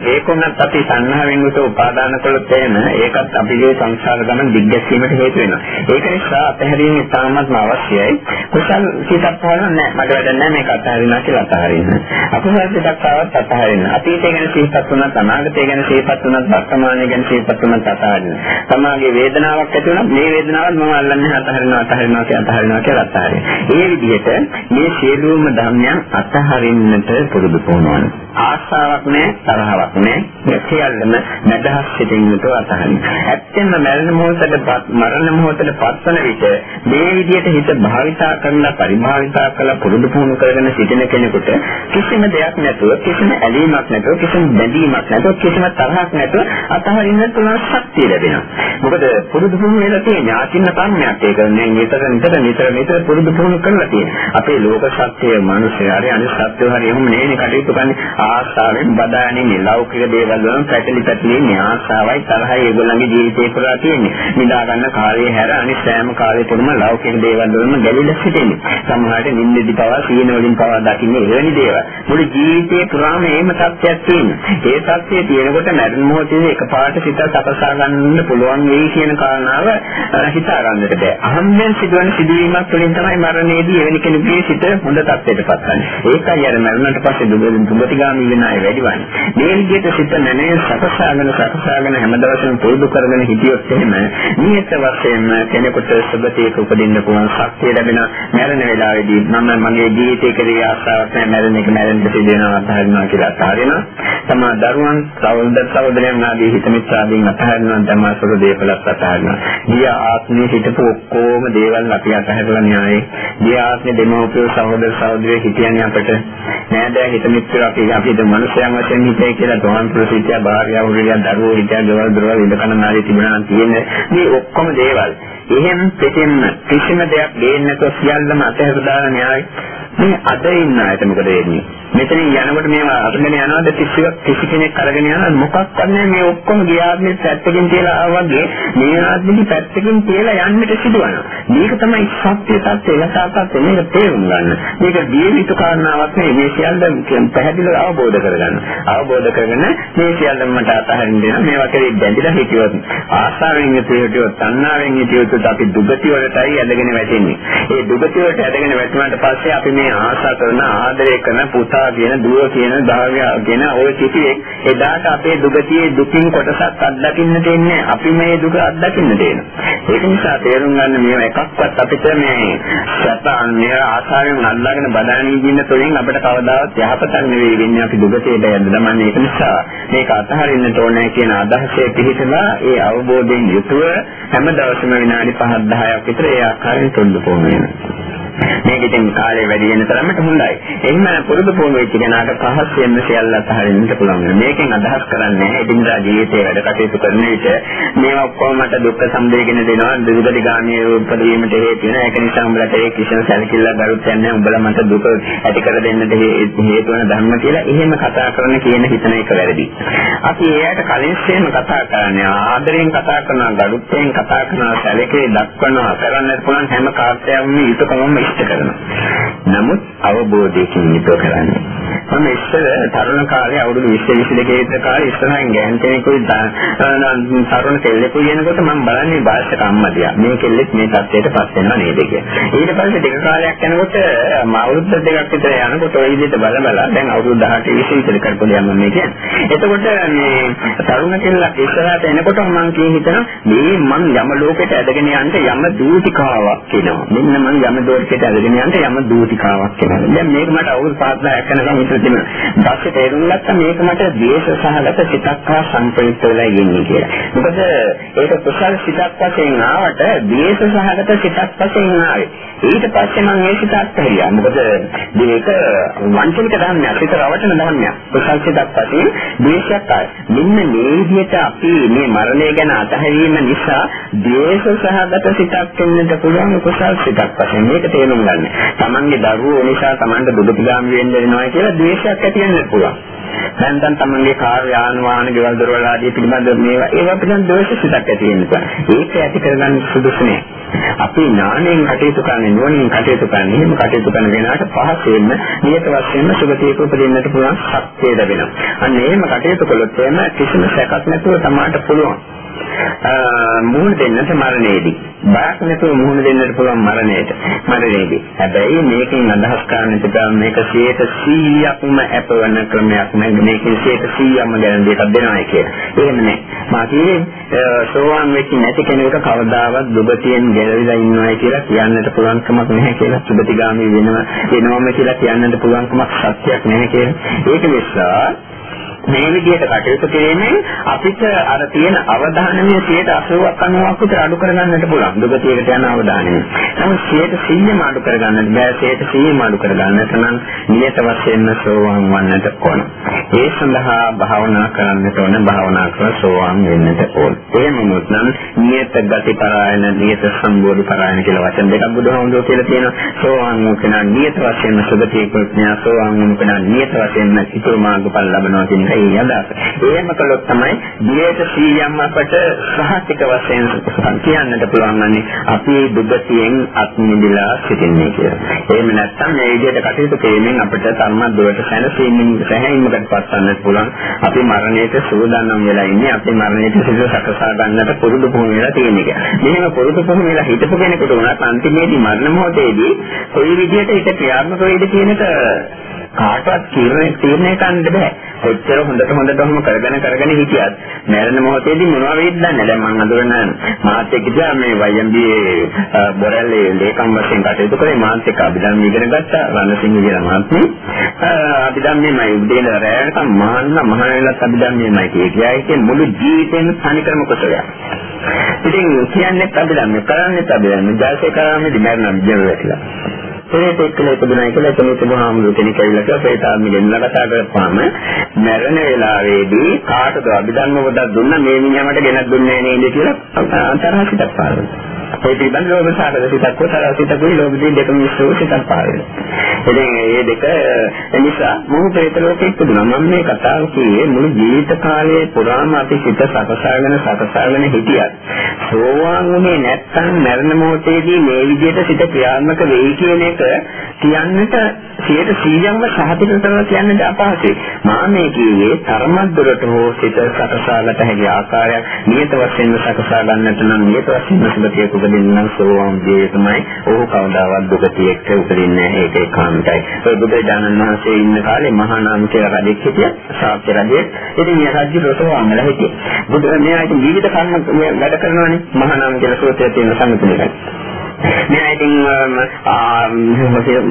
ඒකොන්නත් අපි සංහාවෙන් උත උපාදාන කළොත් එහෙම ඒකත් අපිගේ සංසාර ගමන දිග්ගැසීමට හේතු වෙනවා. ඒක නිසා අතහැරීම ඉතාමත්ම අවශ්‍යයි. කුසල් සිතක් පහළ නැහැ. මට වැඩක් නැහැ මේක අතහරිනවා කියලා අතහරින්න. අකුසල් සිතක් ආවත් අතහරින්න. අතීතය ගැන සිහිපත් වුණත් අනාගතය ගැන සිහිපත් වුණත් වර්තමානය ගැන සිහිපත් වුණත් අතහරින්න. තමාගේ වේදනාවක් ඇති වුණත් මේ වේදනාවත් මම අල්ලන්නේ අතහරිනවා අතහරිනවා කියලා අතහරිනවා කියලා අතහරින්න. ඒ විදිහට මේ සියලුම ධර්මයන් අතහරින්නට පුරුදු පුහුණුවන්න. ආශාවක් නැහැ, තරහාවක් නැහැ. මේ සියල්ලම නැදහස් සිටින් යුතුව අතහරින්න. ඇත්තෙන්ම මරණ මොහොතට මරණ මොහොතට පත්වන විට මේ විදිහට හිත භාවිතා කරලා පරිභාවිතා කරලා පුරුදු පුහුණු කරගෙන සිටින කෙනෙකුට කිසිම දෙයක් නැතුව කිසිම ඇලීමක් නැතුව කිසිම බැඳීමක් නැතුව කිසිම තරහක් නැතුව අතහරින්න පුළුවන් ශක්තිය ලැබෙනවා. මොකද පුරුදු පුහුණු වෙලා තියෙන ඥාතින්න කර්මයක් ඒක නේ නිතර නිතර නිතර නිතර පුරුදු පුහුණු කරලා තියෙන. අපේ ලෝක සත්‍යය මිනිස්යාරි අනිත් සත්‍යය හරි එහෙම නෙවෙයි කටයුතු කරන්නේ ආශාවෙන් බදාන්නේ ලෞකික දේවල් වලින් පැටලි පැටලි මේ ආශාවයි තරහයි ඒගොල්ලන්ගේ ජීවිතේ පුරා තියෙන්නේ. නිදා ගන්න කාලේ හැර අනිත් සෑම කාලේ පුරම ලෞකික දේවල් වලින්ම ගැලිලා සිටින්නේ. සමහරට නිින්දෙදි පවා සීන වලින් පවා දකින්නේ එවැනි දේවල්. මුළු ජීවිතේ පුරාම එහෙම තත්ත්වයක් තියෙනවා. ඒ තත්ත්වයේ තියෙනකොට මරණ මොහොතේ එකපාරට සිත තපසා ගන්න පුළුවන් වෙයි කියන කාරණාව හිතා ගන්නට බෑ. අහම්බෙන් සිදුවන සිදුවීමක් තුළින් තමයි මරණයේදී එවැනි කෙනෙකුගේ සිත හොඳ තත්ත්වයකට පත් වෙන්නේ. ඒකයි අර මරණයට පස්සේ දුගතිගාමී වෙන අය වැඩිවන්නේ. මේ විදිහට සිත නැනේ සකසාගෙන සකසාගෙන හැමදවසම පුරුදු කරගෙන හිටියොත් එහෙම නියත වශයෙන්ම කෙනෙකුට සුගතියක උපදින්න පුළුවන් ශක්තිය ලැබෙන මරණ වේලාවේදී මම මගේ ජීවිතේ කෙරෙහි ආශාවක් නැහැ මරණ එක මරණ දෙවියනවා අත්හරිනවා කියලා අත්හරිනවා. තමා දරුවන් සහෝදර සහෝදරයන් ආදී හිත මිත්‍රාදීන් අත්හරිනවා ධර්මාසුර දේපලත් අත්හරිනවා. ගිය ආත්මේ හිටපු ඔක්කොම දේවල් අපි අත්හැරලා න්යායේ. ගිය ආත්මේ දෙමෝපිය සහෝදර සහෝදරිය හිටියන්නේ අපට නෑදෑ හිත මිත්‍ර අපි අපි ද මනුෂ්‍යයන් වශයෙන් හිතේ කියලා තෝන් ප්‍රසිද්ධිය භාර්යාව උරියා දරුවෝ හිටියා ගෙවල් දොරවල් ඉඳකන නාලේ තිබුණා තියෙන මේ ඔක්කොම දේවල්. එහෙන් පිටින් කිසිම දෙයක් දෙන්නේ නැතුව සියල්ලම අතහැර දාලා න්යාය. මේ අද ඉන්න අයට මොකද වෙන්නේ? මෙතනින් යනකොට මේවා අරගෙන යනවාද කිසිවක් කිසි කෙනෙක් අරගෙන යනවාද මොකක්වත් නැහැ මේ ඔක්කොම ගියාත්මේ පැත්තකින් තියලා ආවා වගේ මේ ආත්මෙදි පැත්තකින් තියලා යන්නට සිදුවනවා. මේක තමයි සත්‍ය තත්ත්වය යථාර්ථය මේක තේරුම් ගන්න. මේක දීවිතු කාරණාවක් නෙවෙයි මේ සියල්ල පැහැදිලිව අවබෝධ කරගන්න. අවබෝධ කරගෙන මේ සියල්ලම මට අතහරින්න දෙනවා. මේවා කෙරේ බැඳිලා හිටියොත් ආසාවෙන් හිටියොත් තණ්හාවෙන් හිටියොත් අපි දුගති වලටයි ඇදගෙන වැටෙන්නේ. ඒ දුගති වලට ඇදගෙන වැටුණාට පස්සේ අපි මේ ආශා කරන ආදරය කරන පුතා පුතා කියන දුව කියන ධාර්ය කියන ওই කිසිවෙක් එදාට අපේ දුගතියේ දුකින් කොටසක් අත්දකින්න දෙන්නේ අපි මේ දුක අත්දකින්න දෙනවා. ඒක නිසා තේරුම් ගන්න මේවා එකක්වත් අපිට මේ සත්‍යන්නේ ආසාවෙන් අල්ලාගෙන බදාගෙන ඉන්න තුලින් අපිට කවදාවත් යහපතක් නෙවෙයි වෙන්නේ අපි දුගතියට යන්න දමන්නේ ඒක නිසා මේක අතහරින්නට ඕනේ කියන අදහසේ පිළිතලා ඒ අවබෝධයෙන් යුතුව හැම දවසම විනාඩි 5 10ක් විතර ඒ ආකාරයෙන් තුන්දු පොමු වෙනවා. මේක ඉතින් කාලේ වැඩි වෙන තරමට හොඳයි. එහෙම පුරුදු පුහුණු වෙච්ච කෙනාට පහසෙන්ම සියල්ල අතහරින්නට පුළුවන්. මේකෙන් අදහස් කරන්නේ එදිනදා ජීවිතේ වැඩ කටයුතු කරන විට මේවා ඔක්කොම මට දුක්ඛ සමුදයගෙන දෙනවා. දුගති ගාමී උපදවීමට හේතු වෙන. ඒක නිසා උඹලට ඒ කිසිම සැලකිල්ලක් ගරුත් යන්නේ උඹලා මට දුක ඇති කර දෙන්නට හේතු වෙන ධර්ම කියලා එහෙම කතා කරන කියන හිතන එක වැරදි. අපි එයාට කලින් සේම කතා කරන්නේ ආදරයෙන් කතා කරනවා, ගරුත්වයෙන් කතා කරනවා, සැලකේ දක්වනවා, කරන්නට පුළුවන් හැම කාර්යයක්ම යුතුයකමම ඉෂ්ට කරනවා. නමුත් අවබෝධයකින් යුතුව කරන්නේ. මම ඉස්සර තරුණ කාලේ අවුරුදු 20 22 විතර කාලේ ඉස්සරහින් ගෑන් කෙනෙකුයි තරුණ කෙල්ලෙකුයි එනකොට මම බලන්නේ භාෂක අම්මදියා. මේ කෙල්ලෙක් මේ තත්ත්වයට පත් වෙනවා නේද කියලා. ඊට පස්සේ දෙක කාලයක් යනකොට මම අවුරුදු දෙකක් විතර යනකොට ওই විදිහට බල බල දැන් අවුරුදු 18 20 විතර කරපු දෙයක් මම මේ කියන්නේ. එතකොට මේ තරුණ කෙල්ලක් ඉස්සරහට එනකොට මම කිය හිතනවා මේ මං යම ලෝකෙට ඇදගෙන යන්න යම දූතිකාවක් කියනවා. මෙන්න මං යම දෝෂයට ඇදගෙන යන්න යම දූතිකාවක් කියනවා. දැන් මේක මට අවුරුදු 5 10ක් යනකම් හිතේ තිබුණා. ඊපස්සේ තේරුම් ගත්තා මේක මට ද්වේෂ සහගත සිතක් හා සංප්‍රයුක්ත වෙලා යන්නේ කියලා. මොකද ඒක කුසල් සිතක් වශයෙන් ආවට ද්වේෂ සහගත සිතක් වශයෙන් ආවේ. ඊට පස්සේ මම මේ සිත අත්හැරියා. මොකද මේක වංචනික ධර්මයක්. සිත රවටන ධර්මයක්. කුසල් සිතක් වශයෙන් ද්වේෂයක් ආවේ. මෙන්න මේ විදිහට අපි මේ මරණය ගැන අතහැරීම නිසා ද්වේෂ සහගත සිතක් වෙන්නට පුළුවන් කුසල් සිතක් වශයෙන් මේක තේරුම් ගන්න. Tamange දරුවෝ නිසා Tamanට දුක පිළිගාම වෙන්න වෙනවා කියලා ද්වේෂයක් ඇති වෙන්න පුළුවන්. නැත්නම් තමන්ගේ කාර් යාන වාහන ගෙවල් දොරවල් ආදී පිළිබඳ මේවා ඒවා පිළිබඳ ද්වේෂ සිතක් ඇති වෙනවා. ඒක ඇති කරගන්න සුදුසු නෑ. අපි ඥාණයෙන් කටයුතු කරන්නේ නුවණින් කටයුතු කරන්නේ එහෙම කටයුතු කරන වෙනාට පහසෙන්න නියත වශයෙන්ම සුගතියක උපදින්නට පුළුවන් ශක්තිය ලැබෙනවා. අන්න එහෙම කටයුතු කළොත් එහෙම කිසිම සැකක් නැතුව තමාට පුළුවන්. මුහුණ දෙන්නට මරණයේදී බයක් නැතුව මුහුණ දෙන්නට පුළුවන් මරණයට මරණයේදී හැබැයි මේකෙන් අදහස් කරන්නේ තිබෙන මේක 100%ක්ම අපවන ක්‍රමයක් නෙවෙයි මේකෙන් 100%ක්ම ගැන දෙයක් දෙනවා කියලා. එහෙම නෑ. මා කියන්නේ සෝවාන් වෙච්ච නැති කෙනෙකුට කවදාවත් දුගතියෙන් ගැලවිලා ඉන්නවයි කියලා කියන්නට පුළුවන් කමක් නැහැ කියලා. සුගතිගාමී වෙනවා වෙනවම කියලා කියන්නට පුළුවන් කමක් සත්‍යයක් නැහැ කියලා. ඒක නිසා මේ විදිහට කටයුතු කිරීමෙන් අපිට අර තියෙන අවධානය 80ක් 90ක් විතර අඩු කරගන්නට පුළුවන්. දුගතියකට යන අවධානය. නමුත් 100ම අඩු කරගන්නට බෑ 100ම අඩු කරගන්නට නම් නියත වශයෙන්ම සෝවාන් වන්නට ඕන. ඒ සඳහා භාවනා කරන්නට ඕන භාවනා කර සෝවාන් වෙන්නට ඕන. එහෙම වුණොත් නම් නියත ගති පරායන නියත සම්බෝධි පරායන කියලා වචන දෙකක් බුදුහාමුදුරුවෝ කියලා තියෙනවා. සෝවාන් වුණ කෙනා නියත වශයෙන්ම සුගතිය කුඥා සෝවාන් වුණ කෙනා නියත වශයෙන්ම ඉතුරු මාර්ගඵල ලබනවා කියන එකයි අදහස. එහෙම කළොත් තමයි දිවේට 100ක්ම අපට සහතික වශයෙන් කියන්නට පුළුවන් වන්නේ අපි දුගතියෙන් අත් මිදලා සිටින්නේ කියලා. එහෙම නැත්නම් මේ විදිහට කටයුතු කිරීමෙන් අපිට ධර්ම දුරට සැනසීමෙන් සැහැීමකට පත්වන්නට පුළුවන්. අපි මරණයට සූදානම් වෙලා ඉන්නේ. අපි මරණයට සිත සකසා ගන්නට පුරුදු පුහුණු වෙලා තියෙන එක. මෙහෙම පුරුදු පුහුණු වෙලා හිටපු කෙනෙකුට උනත් අන්තිමේදී මරණ මොහොතේදී කොයි විදිහට ඒක ක්‍රියාත්මක වෙයිද කියන එක කාටවත් තීරණය තීරණය කරන්න බෑ. කොච්චර හොඳට හොඳට ඔහොම කරගෙන කරගෙන හිටියත් මරණ මොහොතේදී මොනවා වෙයිද දන්නේ දැන් මම අඳුරන මාත් එක්ක ගියා මේ YMB බොරැල්ලේ ලේකම් වශයෙන් කටයුතු කරේ මාත් එක්ක අභිධර්ම ඉගෙන ගත්තා රණසිංහ කියලා මහත්මයා. අභිධර්මයේමයි උදේල රැයටම මහන්න මහණෙලත් අභිධර්මයේමයි කියයි කියන්නේ මුළු ජීවිතේම තනිකරම කුසලයක්. ඉතින් කියන්නේ අභිධර්ම කරන්නේ අභිධර්ම ජාතක කරාමේදී මරණ විජය වෙලා. පෙරේත එක්කලා ඉපදුනායි කියලා එතන තිබුණාමුළු කෙනෙක් ඇවිල්ලා කිව්වා ප්‍රේතාත්ම ගෙන්නලා කතා කරපුවාම මැරෙන වෙලාවේදී කාටද අභිධර්ම පොතක් දුන්නා මේ මිනිහාට ගෙනත් දුන්නේ නැහැ නේද කියලා අන්තරහ සිතක් පාරනවා. ඒ පිළිබඳ ලෝභ සාගත සිතක් කොටර සිතකුයි ලෝභ දෙක දෙකම මිශ්‍ර වූ සිතක් පාරනවා. ඉතින් මේ දෙක නිසා මොහු ප්‍රේත ලෝකෙ ඉපදුනා. මම මේ කතාව කියේ මුළු ජීවිත කාලයේ පුරාම අපි සිත සකසාගෙන සකසාගෙන හිටියත් සෝවාන් වුණේ නැත්නම් මරණ මොහොතේදී මේ විදිහට සිත ක්‍රියාත්මක වෙයි කියන එක කියන්නට 100%ක්ම සහතික කරලා කියන්නට අපහසුයි. මා මේ කියේ තරමක් දුරට හෝ සිත සකසාගත හැකි ආකාරයක් නියත වශයෙන්ම සකසා ගන්නට නම් නියත වශයෙන්ම සුබතියක උපදින්න නම් සෝවාන් විය තමයි. ඔහු කවදාවත් දුකතියෙක් උපදින්නේ නැහැ. ඒක ඒකාන්තයි. ඒ බුදුරජාණන් වහන්සේ ඉන්න කාලේ මහා නාම කියලා රජෙක් හිටියා. ශාක්‍ය රජෙක්. ඉතින් මේ රජු රසවාන් වෙලා හිටියා. බුදු මෙයා ඉතින් ජීවිත කර්ම වැඩ කරනවානේ. මහා නාම කියලා සෝතය තියෙන සංගතනයයි. මෙයා ඉතින්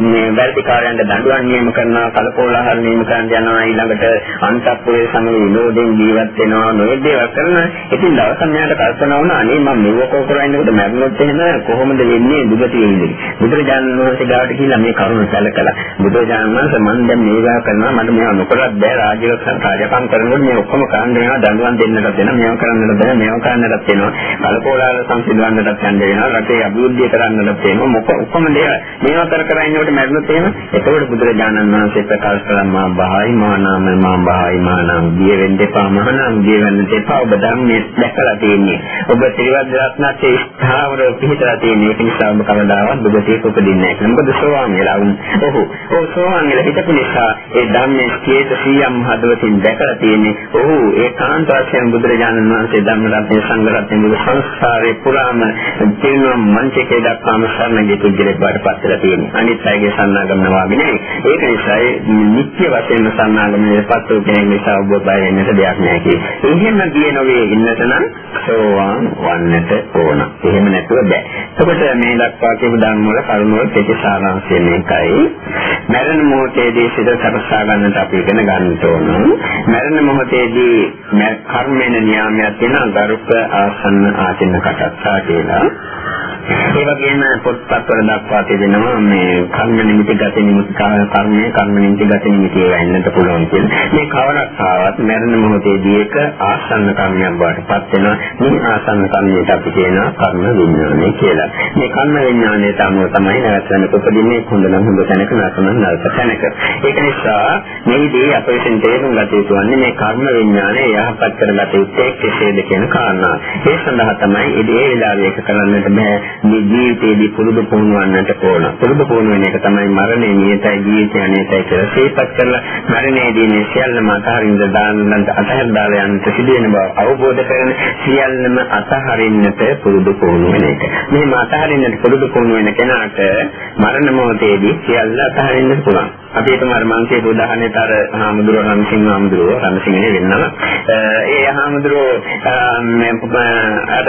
මේ වැඩිකාරයන්ට දඬුවම් නියම කරනවා කලකෝලහල් නියම කරන්න යනවා ඊළඟට අන්තප්පුරේ සමග විනෝදෙන් ජීවත් වෙනවා නොයෙක් දේවල් කරනවා. ඉතින් දවසක් මෙයාට කල්පනා වුණා අනේ මම මෙව කෝකරා ඉන්නකොට මැරුණොත් එහෙම කොහොමද වෙන්නේ? දුගතිය ඉන්නේ බුදුරජාණන් වහන්සේ ගාවට ගිහිල්ලා මේ කරුණ සැලකලා. බුදුරජාණන් වහන්සේ මම දැන් මේවා කරනවා මට මේවා නොකරත් බෑ රාජ්‍යරක්ෂණ කාර්යකම් කරනකොට මේ ඔක්කොම කරන්න වෙනවා දඬුවම් දෙන්නට වෙනවා මේවා කරන්නට බෑ මේවා කරන්නට වෙනවා. කලකෝලහල් සංසිඳවන්නටත් යන්න වෙනවා රටේ අභිවෘද්ධිය කරන්නට තියෙනවා. මොක ඔක්කොම දේවල්. මේවා කර කර ඉන්නකොට මැරුණොත් එහෙම එතකොට බුදුරජාණන් වහන්සේ ප්‍රකාශ කළා මා බහයි මා නාම මා බහයි මා නාම. දිය වෙන්න එපා මහා නාම. දිය වෙන්න එපා. ඔබ ධර්මයේ දැකලා තියෙන්නේ. ඔබ ත්‍රිවද්ද රත්නයේ ස්ථාවර පිහිටලා තියෙන්නේ. ඒක නිසා ඔබ කවදාවත් දුගතියක උපදින්නේ නැහැ. මොකද සෝවාන් වෙලා වුන්. ඔහු ඔව් සෝවාන් වෙලා හිටපු නිසා ඒ ධර්මයේ කේත සියම් හදවතින් දැකලා තියෙන්නේ. ඔහු ඒකාන්ත වශයෙන් බුදුරජාණන් වහන්සේ ධර්ම රත්නයේ සංඝ රත්නයේ මුළු සංස්කාරේ පුරාම තියෙන මංචකේ දක්වාම සරණගේ පුද්ගලෙක් බාටපත් වෙලා තියෙනවා. අනිත් අයගේ සන්නාගමන වාගේ නෙවෙයි. ඒක නිසා නිත්‍ය වශයෙන්ම සන්නාගමනයටපත් වූ කෙනෙක් නිසා ඔබ බය වෙන්නට දෙයක් නැහැ කියේ. එහෙම ගියේ නොවේ ඉන්නට නම් සෝවාන් වන්නට ඕන. එහෙම නැතුව බෑ. එතකොට මේ දක්වා කියපු ධර්ම වල කරුණ වල කෙටි සාරාංශය මේකයි. මරණ මොහොතේදී සිත සකසා ගන්නට අපි ඉගෙන ගන්න ඕන. මරණ මොහොතේදී කර්මේන නියාමයක් තියෙනවා ගරුක ආසන්න ආචින්න කටත්තා කියලා. ඒ වගේම පොත්පත්වල දක්වා තිබෙනවා මේ කර්ම නිමිති ගත නිමිති කර්මයේ කර්ම නිමිති ගත නිමිති වෙන්නත් පුළුවන් කියලා. මේ කවරක් ආවත් මරණ මොහොතේදී එක ආසන්න කර්මයක් බවට පත් වෙනවා. මේ ආසන්න කර්මයට අපි කියනවා කර්ම විඥානය කියලා. මේ කර්ම විඥානයට අනුව තමයි නැවතන උපදින්නේ හොඳ නම් හොඳ තැනක නැත්නම් නරක තැනක. ඒක නිසා මේදී අප විසින් තේරුම් ගත යුතු වන්නේ මේ කර්ම විඥානය යහපත් කරගත යුත්තේ කෙසේද කියන කාරණා. ඒ සඳහා තමයි ඒ වෙලාවේ එක කරන්නට බෑ මේ ජීවිතයේදී පුරුදු පුහුණුවන්නට ඕන. පුරුදු පුහුණු වෙන එක තමයි මරණය නියතයි ජීවිතය අනියතයි කියලා සිහිපත් කරලා මරණයේදී මේ සියල්ලම අතහරින්න දාන්නන්ට අතහැර දාලා යන්නට සිදුවෙන බව අවබෝධ කරගෙන සියල්ලම අතහරින්නට පුරුදු පුහුණු වෙන එක. මේ අතහරින්නට පුරුදු පුහුණු වෙන කෙනාට මරණ මොහොතේදී සියල්ල අතහරින්න පුළුවන්. අපි හිතමු අර මං කියපු උදාහරණයට අර හාමුදුරුවෝ රණසිංහ හාමුදුරුවෝ රණසිංහනේ වෙන්නම. ඒ හාමුදුරුවෝ අර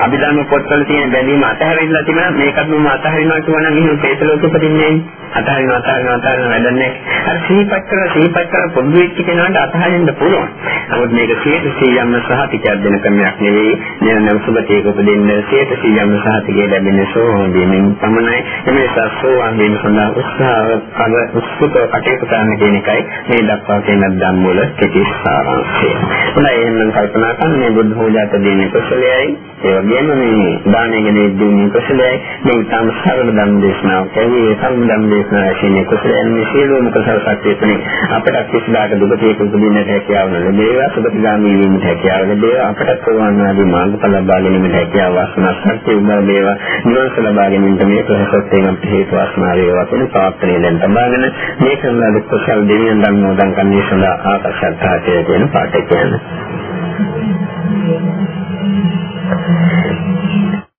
අභිධර්ම පොත්වල තියෙන බැඳීම අතහැරිලා තිබුණා. මේකත් මම අතහරිනවා කියනවා නම් එහෙම ප්‍රේතලෝක උපදින්නේ අතහරිනවා අතහරිනවා අතහරිනවා වැඩන්නේ අර සිහිපත් කරලා සිහිපත් කරලා පොඩි වෙච්ච කෙනාට අතහරින්න පුළුවන්. නමුත් මේක 100%ක්ම සහතිකයක් දෙන ක්‍රමයක් නෙවෙයි. නේද සුබතේක උපදින්න 100%ක්ම සහතිකය ලැබෙන්නේ සෝවාන් වීමෙන් පමණයි. එමේ සෝවාන් වීම සඳහා උත්සාහ කල උත්සුක කටයුතු කරන්න කියන එකයි මේ දක්වා තියෙන ධම්ම වල කෙටි සාරාංශය. හොඳයි එහෙනම් කල්පනා කරන්න මේ බුද්ධ පූජාට දෙන කුසලයයි ඒ වගේම මේ දානගෙන දෙන්නේ කුසලයයි මේ තම සරල ධම් දේශනාව කැවි සම්ම ධම් දේශනාව ඇසීමේ කුසලයන් මේ සියලුම කුසල ශක්තියනේ අපට කිසිදාක දුකේක උපදින්නට හැකියාව ලැබේවා සුබතිගාමී වීමට හැකියාව ලැබේවා අපට කොවන් ආදී මාර්ගඵල ලබා ගැනීමට හැකියාව වාසනා ශක්තිය උදා වේවා නිවන් ලබා ගැනීමට මේ ප්‍රසස්තයෙන් අපට හේතු වාසනා වේවා කියන ප්‍රාර්ථනාවෙන් දැන් තබාගෙන මේ කරන ලද කුසල් දෙවියන් දන් නෝදන් කන්නේ සඳහා ආකාශත්තාටය කියන පාඩක කියන්නේ.